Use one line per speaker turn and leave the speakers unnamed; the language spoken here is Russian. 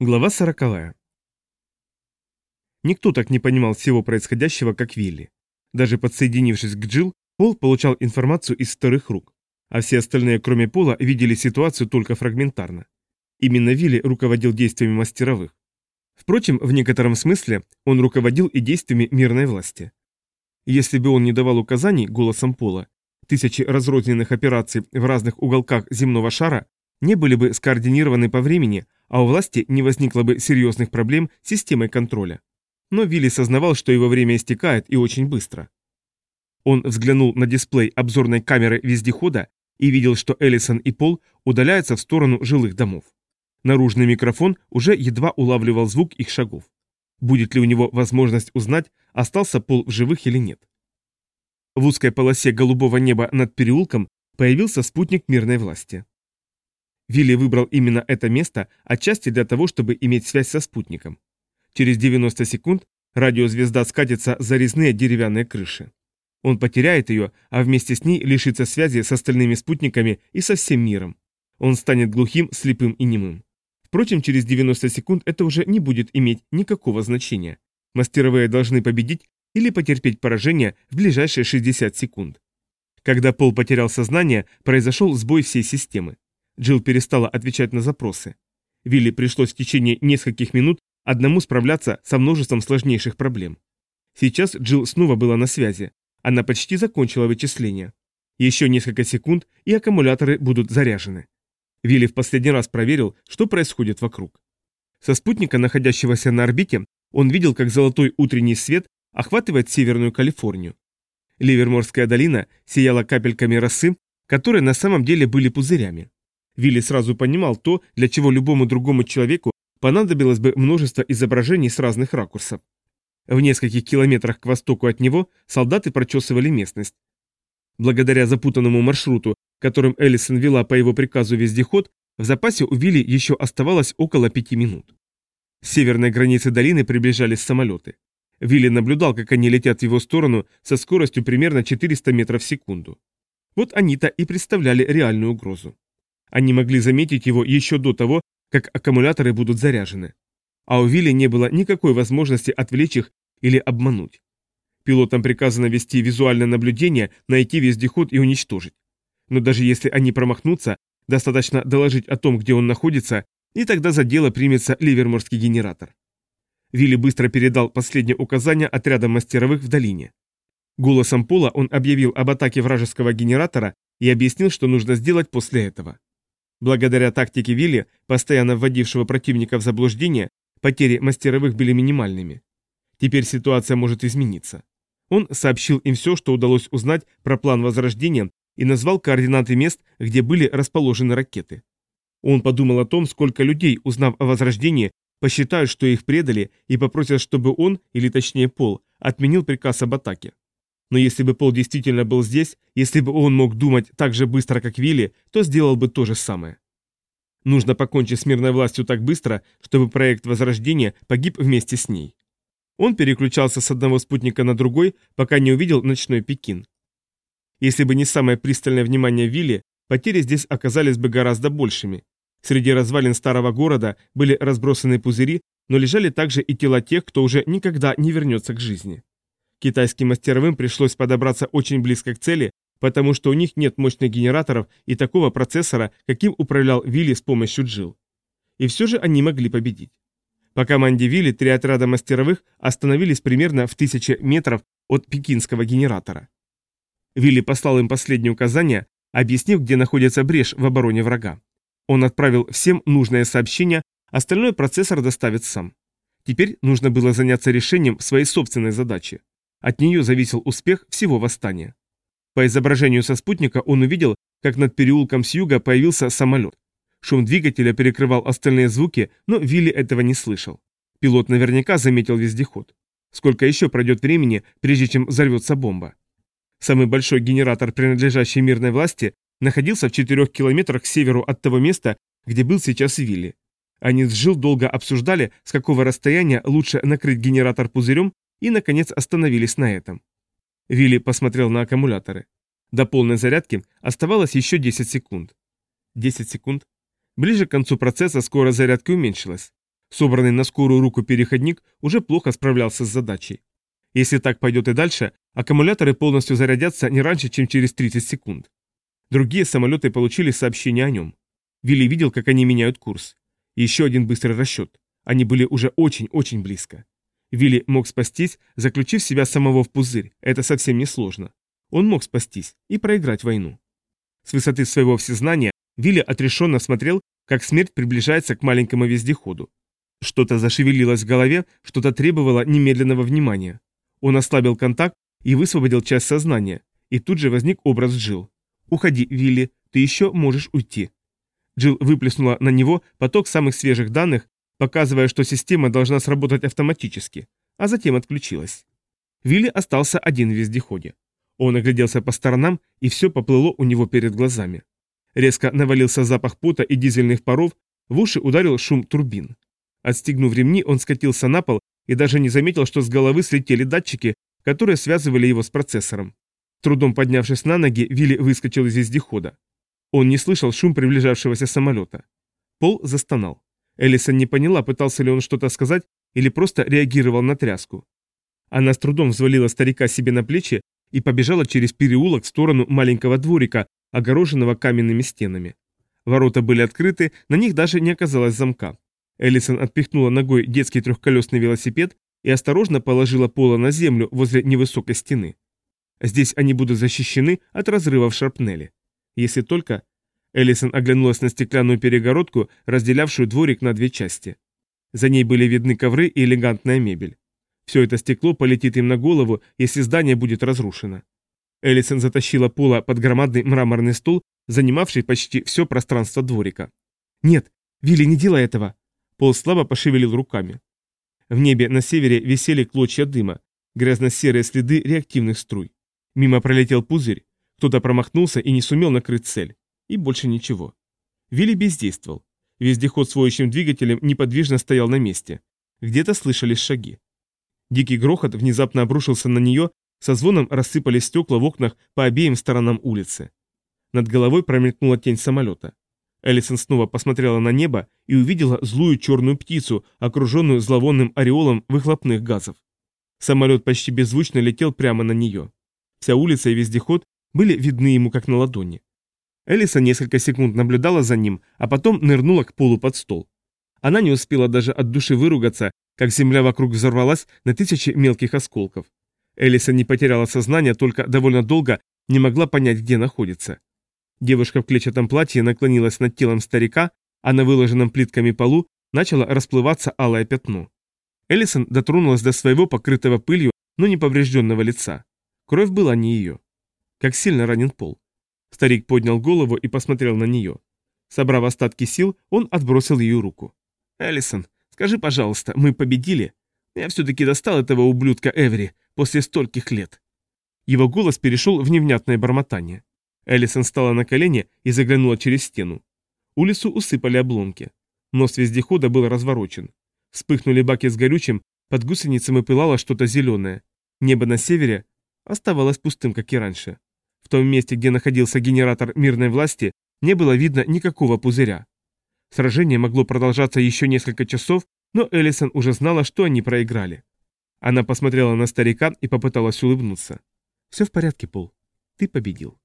Глава сороковая. Никто так не понимал всего происходящего, как Вилли. Даже подсоединившись к Джилл, Пол получал информацию из вторых рук, а все остальные, кроме Пола, видели ситуацию только фрагментарно. Именно Вилли руководил действиями мастеровых. Впрочем, в некотором смысле он руководил и действиями мирной власти. Если бы он не давал указаний голосом Пола, тысячи разрозненных операций в разных уголках земного шара не были бы скоординированы по времени, а у власти не возникло бы серьезных проблем с системой контроля. Но Вилли сознавал, что его время истекает и очень быстро. Он взглянул на дисплей обзорной камеры вездехода и видел, что Эллисон и Пол удаляются в сторону жилых домов. Наружный микрофон уже едва улавливал звук их шагов. Будет ли у него возможность узнать, остался Пол в живых или нет. В узкой полосе голубого неба над переулком появился спутник мирной власти. Вилли выбрал именно это место отчасти для того, чтобы иметь связь со спутником. Через 90 секунд радиозвезда скатится за резные деревянные крыши. Он потеряет ее, а вместе с ней лишится связи с остальными спутниками и со всем миром. Он станет глухим, слепым и немым. Впрочем, через 90 секунд это уже не будет иметь никакого значения. Мастеровые должны победить или потерпеть поражение в ближайшие 60 секунд. Когда Пол потерял сознание, произошел сбой всей системы. Джилл перестала отвечать на запросы. Вилли пришлось в течение нескольких минут одному справляться со множеством сложнейших проблем. Сейчас Джилл снова была на связи. Она почти закончила вычисления. Еще несколько секунд, и аккумуляторы будут заряжены. Вилли в последний раз проверил, что происходит вокруг. Со спутника, находящегося на орбите, он видел, как золотой утренний свет охватывает Северную Калифорнию. Ливерморская долина сияла капельками росы, которые на самом деле были пузырями. Вилли сразу понимал то, для чего любому другому человеку понадобилось бы множество изображений с разных ракурсов. В нескольких километрах к востоку от него солдаты прочесывали местность. Благодаря запутанному маршруту, которым Эллисон вела по его приказу вездеход, в запасе у Вилли еще оставалось около пяти минут. С северной границы долины приближались самолеты. Вилли наблюдал, как они летят в его сторону со скоростью примерно 400 метров в секунду. Вот они-то и представляли реальную угрозу. Они могли заметить его еще до того, как аккумуляторы будут заряжены. А у Вилли не было никакой возможности отвлечь их или обмануть. Пилотам приказано вести визуальное наблюдение, найти вездеход и уничтожить. Но даже если они промахнутся, достаточно доложить о том, где он находится, и тогда за дело примется ливерморский генератор. Вилли быстро передал последнее указание отрядам мастеровых в долине. Голосом Пола он объявил об атаке вражеского генератора и объяснил, что нужно сделать после этого. Благодаря тактике Вилли, постоянно вводившего противника в заблуждение, потери мастеровых были минимальными. Теперь ситуация может измениться. Он сообщил им все, что удалось узнать про план возрождения и назвал координаты мест, где были расположены ракеты. Он подумал о том, сколько людей, узнав о возрождении, посчитают, что их предали, и попросят, чтобы он, или точнее Пол, отменил приказ об атаке. Но если бы Пол действительно был здесь, если бы он мог думать так же быстро, как Вилли, то сделал бы то же самое. Нужно покончить с мирной властью так быстро, чтобы проект Возрождения погиб вместе с ней. Он переключался с одного спутника на другой, пока не увидел ночной Пекин. Если бы не самое пристальное внимание Вилли, потери здесь оказались бы гораздо большими. Среди развалин старого города были разбросаны пузыри, но лежали также и тела тех, кто уже никогда не вернется к жизни. Китайским мастеровым пришлось подобраться очень близко к цели, потому что у них нет мощных генераторов и такого процессора, каким управлял Вилли с помощью Джил. И все же они могли победить. По команде Вилли три отряда мастеровых остановились примерно в тысяче метров от пекинского генератора. Вилли послал им последнее указание, объяснив, где находится брешь в обороне врага. Он отправил всем нужное сообщение, остальное процессор доставит сам. Теперь нужно было заняться решением своей собственной задачи. От нее зависел успех всего восстания. По изображению со спутника он увидел, как над переулком с юга появился самолет. Шум двигателя перекрывал остальные звуки, но Вилли этого не слышал. Пилот наверняка заметил вездеход. Сколько еще пройдет времени, прежде чем взорвется бомба? Самый большой генератор, принадлежащий мирной власти, находился в четырех километрах к северу от того места, где был сейчас Вилли. Они с Жил долго обсуждали, с какого расстояния лучше накрыть генератор пузырем, и, наконец, остановились на этом. Вилли посмотрел на аккумуляторы. До полной зарядки оставалось еще 10 секунд. 10 секунд. Ближе к концу процесса скорость зарядки уменьшилась. Собранный на скорую руку переходник уже плохо справлялся с задачей. Если так пойдет и дальше, аккумуляторы полностью зарядятся не раньше, чем через 30 секунд. Другие самолеты получили сообщение о нем. Вилли видел, как они меняют курс. Еще один быстрый расчет. Они были уже очень-очень близко. Вилли мог спастись, заключив себя самого в пузырь. Это совсем не сложно. Он мог спастись и проиграть войну. С высоты своего всезнания Вилли отрешенно смотрел, как смерть приближается к маленькому вездеходу. Что-то зашевелилось в голове, что-то требовало немедленного внимания. Он ослабил контакт и высвободил часть сознания, и тут же возник образ Джилл. «Уходи, Вилли, ты еще можешь уйти». Джилл выплеснула на него поток самых свежих данных, показывая, что система должна сработать автоматически, а затем отключилась. Вилли остался один в вездеходе. Он огляделся по сторонам, и все поплыло у него перед глазами. Резко навалился запах пота и дизельных паров, в уши ударил шум турбин. Отстегнув ремни, он скатился на пол и даже не заметил, что с головы слетели датчики, которые связывали его с процессором. Трудом поднявшись на ноги, Вилли выскочил из вездехода. Он не слышал шум приближавшегося самолета. Пол застонал. Элисон не поняла, пытался ли он что-то сказать или просто реагировал на тряску. Она с трудом взвалила старика себе на плечи и побежала через переулок в сторону маленького дворика, огороженного каменными стенами. Ворота были открыты, на них даже не оказалось замка. Элисон отпихнула ногой детский трехколесный велосипед и осторожно положила пола на землю возле невысокой стены. Здесь они будут защищены от разрывов шарпнели. Если только... Элисон оглянулась на стеклянную перегородку, разделявшую дворик на две части. За ней были видны ковры и элегантная мебель. Все это стекло полетит им на голову, если здание будет разрушено. Элисон затащила пола под громадный мраморный стол, занимавший почти все пространство дворика. «Нет, Вилли, не делай этого!» Пол слабо пошевелил руками. В небе на севере висели клочья дыма, грязно-серые следы реактивных струй. Мимо пролетел пузырь, кто-то промахнулся и не сумел накрыть цель. И больше ничего. Вилли бездействовал. Вездеход с воющим двигателем неподвижно стоял на месте. Где-то слышались шаги. Дикий грохот внезапно обрушился на нее, со звоном рассыпались стекла в окнах по обеим сторонам улицы. Над головой промелькнула тень самолета. Элисон снова посмотрела на небо и увидела злую черную птицу, окруженную зловонным ореолом выхлопных газов. Самолет почти беззвучно летел прямо на нее. Вся улица и вездеход были видны ему как на ладони. Элиса несколько секунд наблюдала за ним, а потом нырнула к полу под стол. Она не успела даже от души выругаться, как земля вокруг взорвалась на тысячи мелких осколков. Элиса не потеряла сознание, только довольно долго не могла понять, где находится. Девушка в клетчатом платье наклонилась над телом старика, а на выложенном плитками полу начало расплываться алое пятно. Элисон дотронулась до своего покрытого пылью, но не поврежденного лица. Кровь была не ее. Как сильно ранен пол. Старик поднял голову и посмотрел на нее. Собрав остатки сил, он отбросил ее руку. «Эллисон, скажи, пожалуйста, мы победили? Я все-таки достал этого ублюдка Эвери после стольких лет». Его голос перешел в невнятное бормотание. Эллисон встала на колени и заглянула через стену. Улицу усыпали обломки. Нос вездехода был разворочен. Вспыхнули баки с горючим, под гусеницами пылало что-то зеленое. Небо на севере оставалось пустым, как и раньше. В том месте, где находился генератор мирной власти, не было видно никакого пузыря. Сражение могло продолжаться еще несколько часов, но Эллисон уже знала, что они проиграли. Она посмотрела на старика и попыталась улыбнуться. «Все в порядке, Пол. Ты победил».